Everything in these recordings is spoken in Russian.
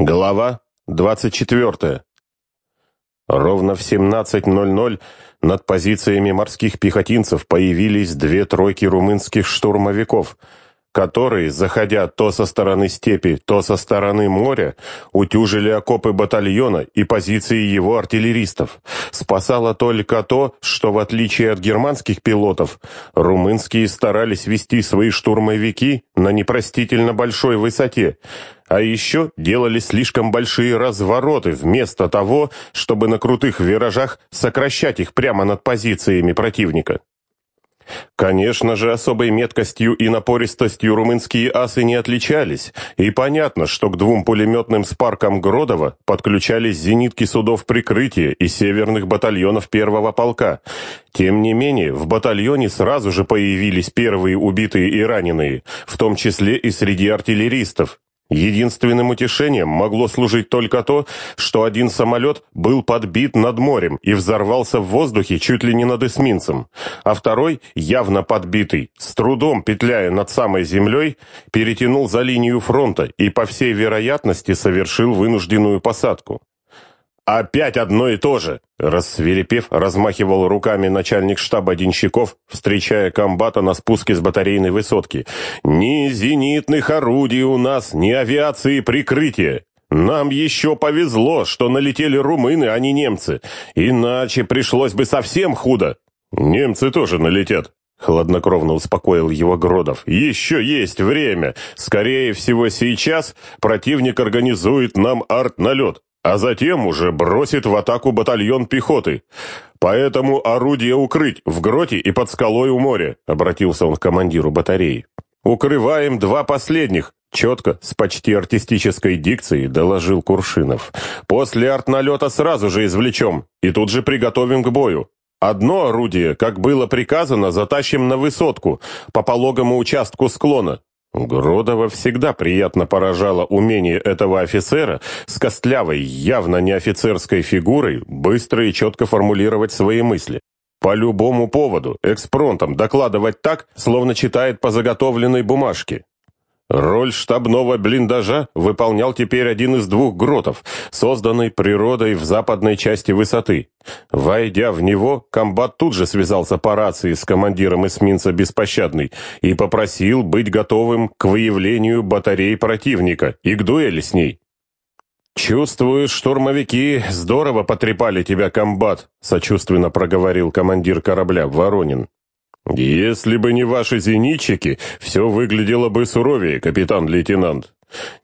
Глава 24. Ровно в 17.00 над позициями морских пехотинцев появились две тройки румынских штурмовиков – которые, заходя то со стороны степи, то со стороны моря, утюжили окопы батальона и позиции его артиллеристов. Спасало только то, что в отличие от германских пилотов, румынские старались вести свои штурмовики на непростительно большой высоте, а еще делали слишком большие развороты вместо того, чтобы на крутых виражах сокращать их прямо над позициями противника. Конечно же, особой меткостью и напористостью румынские асы не отличались, и понятно, что к двум пулеметным спаркам Гродова подключались зенитки судов прикрытия и северных батальонов первого полка. Тем не менее, в батальоне сразу же появились первые убитые и раненые, в том числе и среди артиллеристов. Единственным утешением могло служить только то, что один самолет был подбит над морем и взорвался в воздухе чуть ли не над эсминцем, а второй, явно подбитый, с трудом петляя над самой землей, перетянул за линию фронта и, по всей вероятности, совершил вынужденную посадку. «Опять одно и то же!» Рассверепев, размахивал руками начальник штаба Денщиков, встречая комбата на спуске с батарейной высотки. «Ни зенитных орудий у нас, ни авиации прикрытия! Нам еще повезло, что налетели румыны, а не немцы. Иначе пришлось бы совсем худо!» «Немцы тоже налетят», — хладнокровно успокоил его Гродов. «Еще есть время. Скорее всего, сейчас противник организует нам арт-налет а затем уже бросит в атаку батальон пехоты. Поэтому орудие укрыть в гроте и под скалой у моря», — обратился он к командиру батареи. «Укрываем два последних», — четко, с почти артистической дикцией доложил Куршинов. «После артналета сразу же извлечем и тут же приготовим к бою. Одно орудие, как было приказано, затащим на высотку, по пологому участку склона. Гродова всегда приятно поражало умение этого офицера с костлявой, явно не офицерской фигурой быстро и четко формулировать свои мысли. По любому поводу, экспронтом докладывать так, словно читает по заготовленной бумажке. Роль штабного блиндажа выполнял теперь один из двух гротов, созданный природой в западной части высоты. Войдя в него, комбат тут же связался по рации с командиром эсминца «Беспощадный» и попросил быть готовым к выявлению батареи противника и к дуэли с ней. «Чувствую, штурмовики здорово потрепали тебя, комбат», — сочувственно проговорил командир корабля Воронин. «Если бы не ваши зенитчики, все выглядело бы суровее, капитан-лейтенант».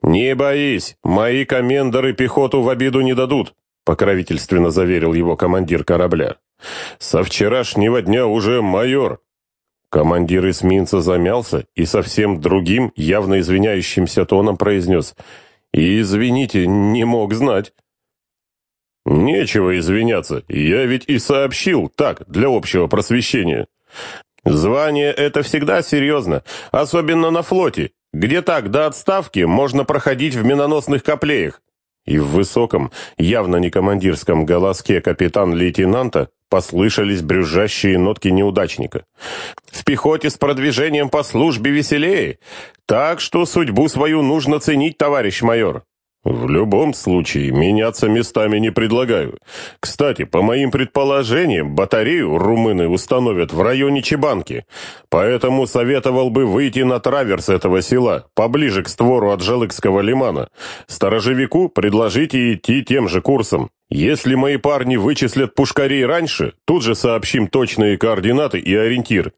«Не боись, мои комендоры пехоту в обиду не дадут», покровительственно заверил его командир корабля. «Со вчерашнего дня уже майор». Командир эсминца замялся и совсем другим, явно извиняющимся тоном произнес «Извините, не мог знать». «Нечего извиняться, я ведь и сообщил, так, для общего просвещения. Звание — это всегда серьезно, особенно на флоте, где так до отставки можно проходить в миноносных коплеях. И в высоком, явно не командирском голоске капитан-лейтенанта послышались брюзжащие нотки неудачника. «В пехоте с продвижением по службе веселее, так что судьбу свою нужно ценить, товарищ майор». В любом случае, меняться местами не предлагаю. Кстати, по моим предположениям, батарею румыны установят в районе Чебанки, поэтому советовал бы выйти на траверс этого села, поближе к створу от Жалыкского лимана. Сторожевику предложите идти тем же курсом. Если мои парни вычислят пушкарей раньше, тут же сообщим точные координаты и ориентир.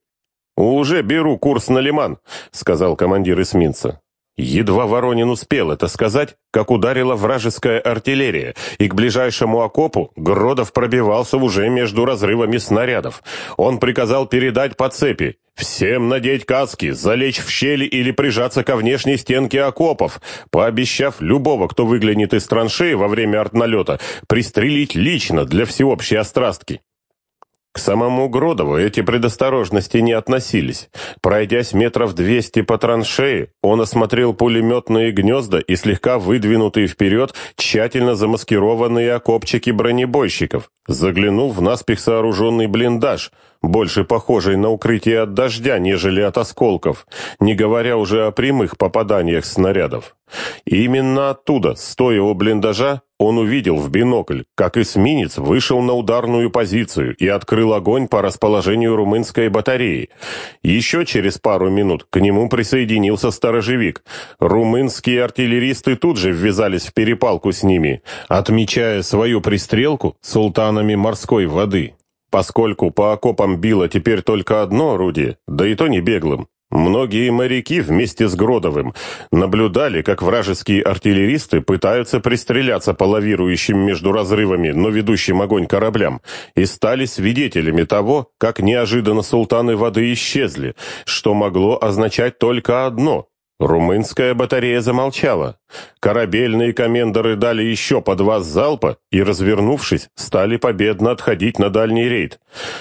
«Уже беру курс на лиман», — сказал командир эсминца. Едва Воронин успел это сказать, как ударила вражеская артиллерия, и к ближайшему окопу Гродов пробивался уже между разрывами снарядов. Он приказал передать по цепи, всем надеть каски, залечь в щели или прижаться ко внешней стенке окопов, пообещав любого, кто выглянет из траншеи во время артналета, пристрелить лично для всеобщей острастки. К самому Гродову эти предосторожности не относились. Пройдясь метров двести по траншеи, он осмотрел пулеметные гнезда и слегка выдвинутые вперед тщательно замаскированные окопчики бронебойщиков, заглянул в наспех сооруженный блиндаж, больше похожий на укрытие от дождя, нежели от осколков, не говоря уже о прямых попаданиях снарядов. И именно оттуда, стоя у блиндажа, он увидел в бинокль, как эсминец вышел на ударную позицию и открыл огонь по расположению румынской батареи. Еще через пару минут к нему присоединился сторожевик. Румынские артиллеристы тут же ввязались в перепалку с ними, отмечая свою пристрелку султанами морской воды. Поскольку по окопам било теперь только одно орудие, да и то не беглым, Многие моряки вместе с Гродовым наблюдали, как вражеские артиллеристы пытаются пристреляться по лавирующим между разрывами, но ведущим огонь кораблям, и стали свидетелями того, как неожиданно султаны воды исчезли, что могло означать только одно Румынская батарея замолчала. Корабельные комендоры дали еще по два залпа и, развернувшись, стали победно отходить на дальний рейд.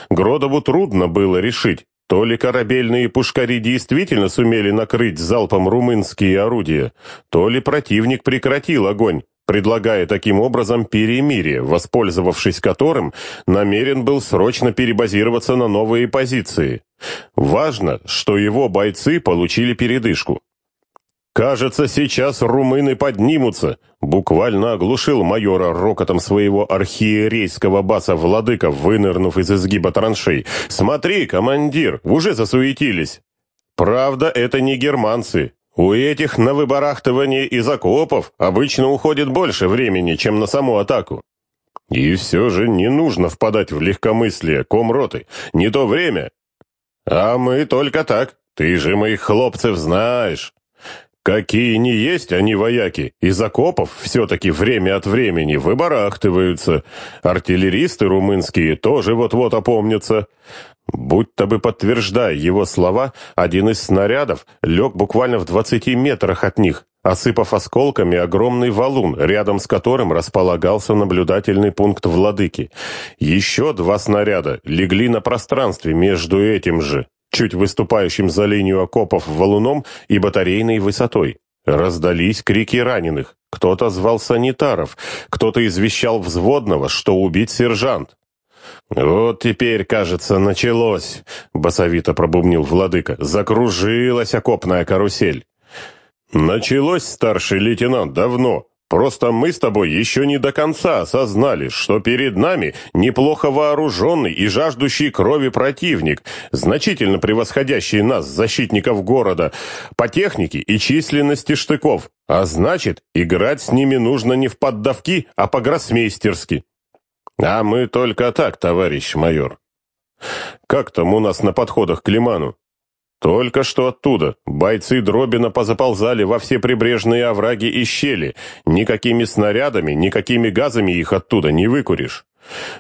Гродову трудно было решить, то ли корабельные пушкари действительно сумели накрыть залпом румынские орудия, то ли противник прекратил огонь, предлагая таким образом перемирие, воспользовавшись которым намерен был срочно перебазироваться на новые позиции. Важно, что его бойцы получили передышку. «Кажется, сейчас румыны поднимутся», — буквально оглушил майора рокотом своего архиерейского баса владыка, вынырнув из изгиба траншей. «Смотри, командир, уже засуетились». «Правда, это не германцы. У этих на выбарахтывание из окопов обычно уходит больше времени, чем на саму атаку». «И все же не нужно впадать в легкомыслие, комроты. Не то время». «А мы только так. Ты же моих хлопцев знаешь». Какие не есть они вояки, из окопов все-таки время от времени выбарахтываются. Артиллеристы румынские тоже вот-вот опомнятся. Будто бы подтверждая его слова, один из снарядов лег буквально в двадцати метрах от них, осыпав осколками огромный валун, рядом с которым располагался наблюдательный пункт владыки. Еще два снаряда легли на пространстве между этим же чуть выступающим за линию окопов валуном и батарейной высотой. Раздались крики раненых. Кто-то звал санитаров, кто-то извещал взводного, что убить сержант. «Вот теперь, кажется, началось», — басовито пробубнил владыка. «Закружилась окопная карусель». «Началось, старший лейтенант, давно. Просто мы с тобой еще не до конца осознали, что перед нами неплохо вооруженный и жаждущий крови противник, значительно превосходящий нас, защитников города, по технике и численности штыков. А значит, играть с ними нужно не в поддавки, а по-гроссмейстерски. А мы только так, товарищ майор. Как там у нас на подходах к Лиману? Только что оттуда. Бойцы Дробина позаползали во все прибрежные овраги и щели. Никакими снарядами, никакими газами их оттуда не выкуришь.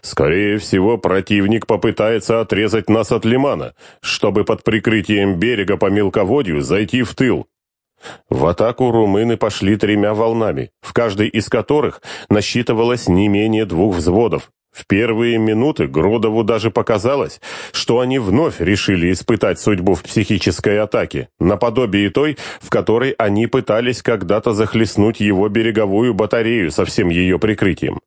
Скорее всего, противник попытается отрезать нас от лимана, чтобы под прикрытием берега по мелководью зайти в тыл. В атаку румыны пошли тремя волнами, в каждой из которых насчитывалось не менее двух взводов. В первые минуты Гродову даже показалось, что они вновь решили испытать судьбу в психической атаке, наподобие той, в которой они пытались когда-то захлестнуть его береговую батарею со всем ее прикрытием.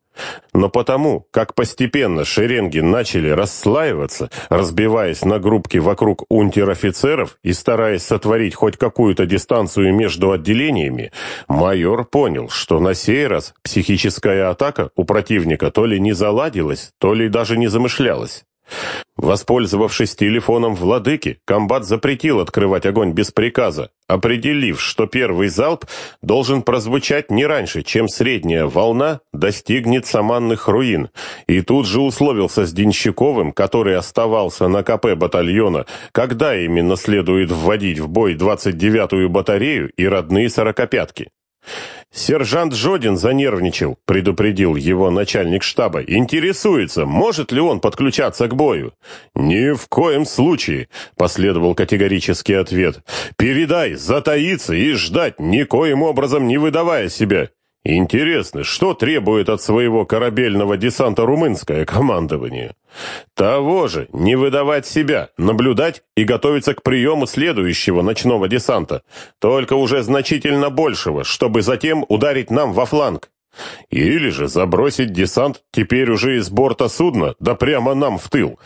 Но потому, как постепенно шеренги начали расслаиваться, разбиваясь на группки вокруг унтер-офицеров и стараясь сотворить хоть какую-то дистанцию между отделениями, майор понял, что на сей раз психическая атака у противника то ли не заладилась, то ли даже не замышлялась. Воспользовавшись телефоном владыки, комбат запретил открывать огонь без приказа, определив, что первый залп должен прозвучать не раньше, чем средняя волна достигнет саманных руин, и тут же условился с Денщиковым, который оставался на КП батальона, когда именно следует вводить в бой 29-ю батарею и родные сорокопятки. «Сержант Жодин занервничал», — предупредил его начальник штаба. «Интересуется, может ли он подключаться к бою?» «Ни в коем случае», — последовал категорический ответ. «Передай, затаиться и ждать, никоим образом не выдавая себя. Интересно, что требует от своего корабельного десанта румынское командование? Того же, не выдавать себя, наблюдать и готовиться к приему следующего ночного десанта, только уже значительно большего, чтобы затем ударить нам во фланг. Или же забросить десант теперь уже из борта судна, да прямо нам в тыл.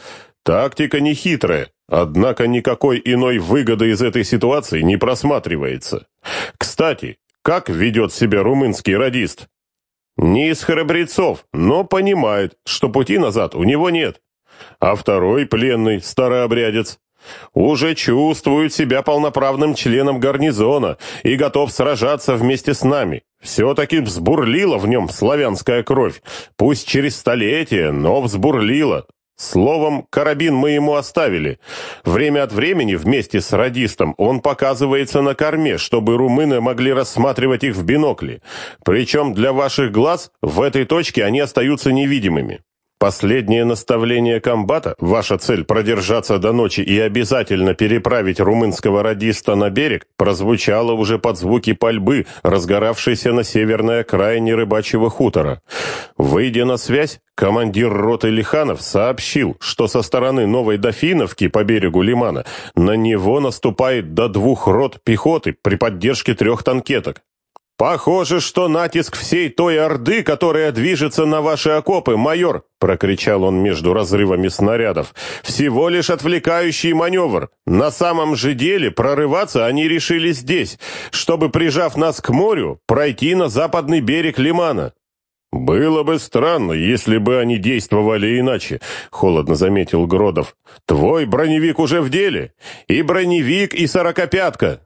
Тактика нехитрая, однако никакой иной выгоды из этой ситуации не просматривается. Кстати, как ведет себя румынский радист? Не из храбрецов, но понимает, что пути назад у него нет. А второй пленный, старообрядец, уже чувствует себя полноправным членом гарнизона и готов сражаться вместе с нами. Все-таки взбурлила в нем славянская кровь, пусть через столетия, но взбурлила. Словом, карабин мы ему оставили. Время от времени вместе с радистом он показывается на корме, чтобы румыны могли рассматривать их в бинокле. Причем для ваших глаз в этой точке они остаются невидимыми. Последнее наставление комбата, ваша цель продержаться до ночи и обязательно переправить румынского радиста на берег, прозвучало уже под звуки пальбы, разгоравшейся на северной окраине рыбачьего хутора. Выйдя на связь, командир роты Лиханов сообщил, что со стороны Новой Дофиновки по берегу Лимана на него наступает до двух рот пехоты при поддержке трех танкеток. «Похоже, что натиск всей той орды, которая движется на ваши окопы, майор!» — прокричал он между разрывами снарядов. «Всего лишь отвлекающий маневр. На самом же деле прорываться они решили здесь, чтобы, прижав нас к морю, пройти на западный берег Лимана». «Было бы странно, если бы они действовали иначе», — холодно заметил Гродов. «Твой броневик уже в деле. И броневик, и сорокопятка.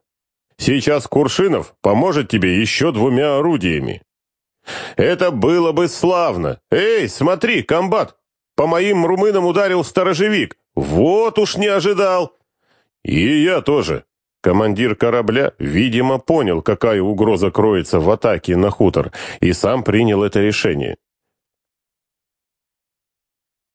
Сейчас Куршинов поможет тебе еще двумя орудиями. Это было бы славно. Эй, смотри, комбат, по моим румынам ударил сторожевик. Вот уж не ожидал. И я тоже. Командир корабля, видимо, понял, какая угроза кроется в атаке на хутор, и сам принял это решение.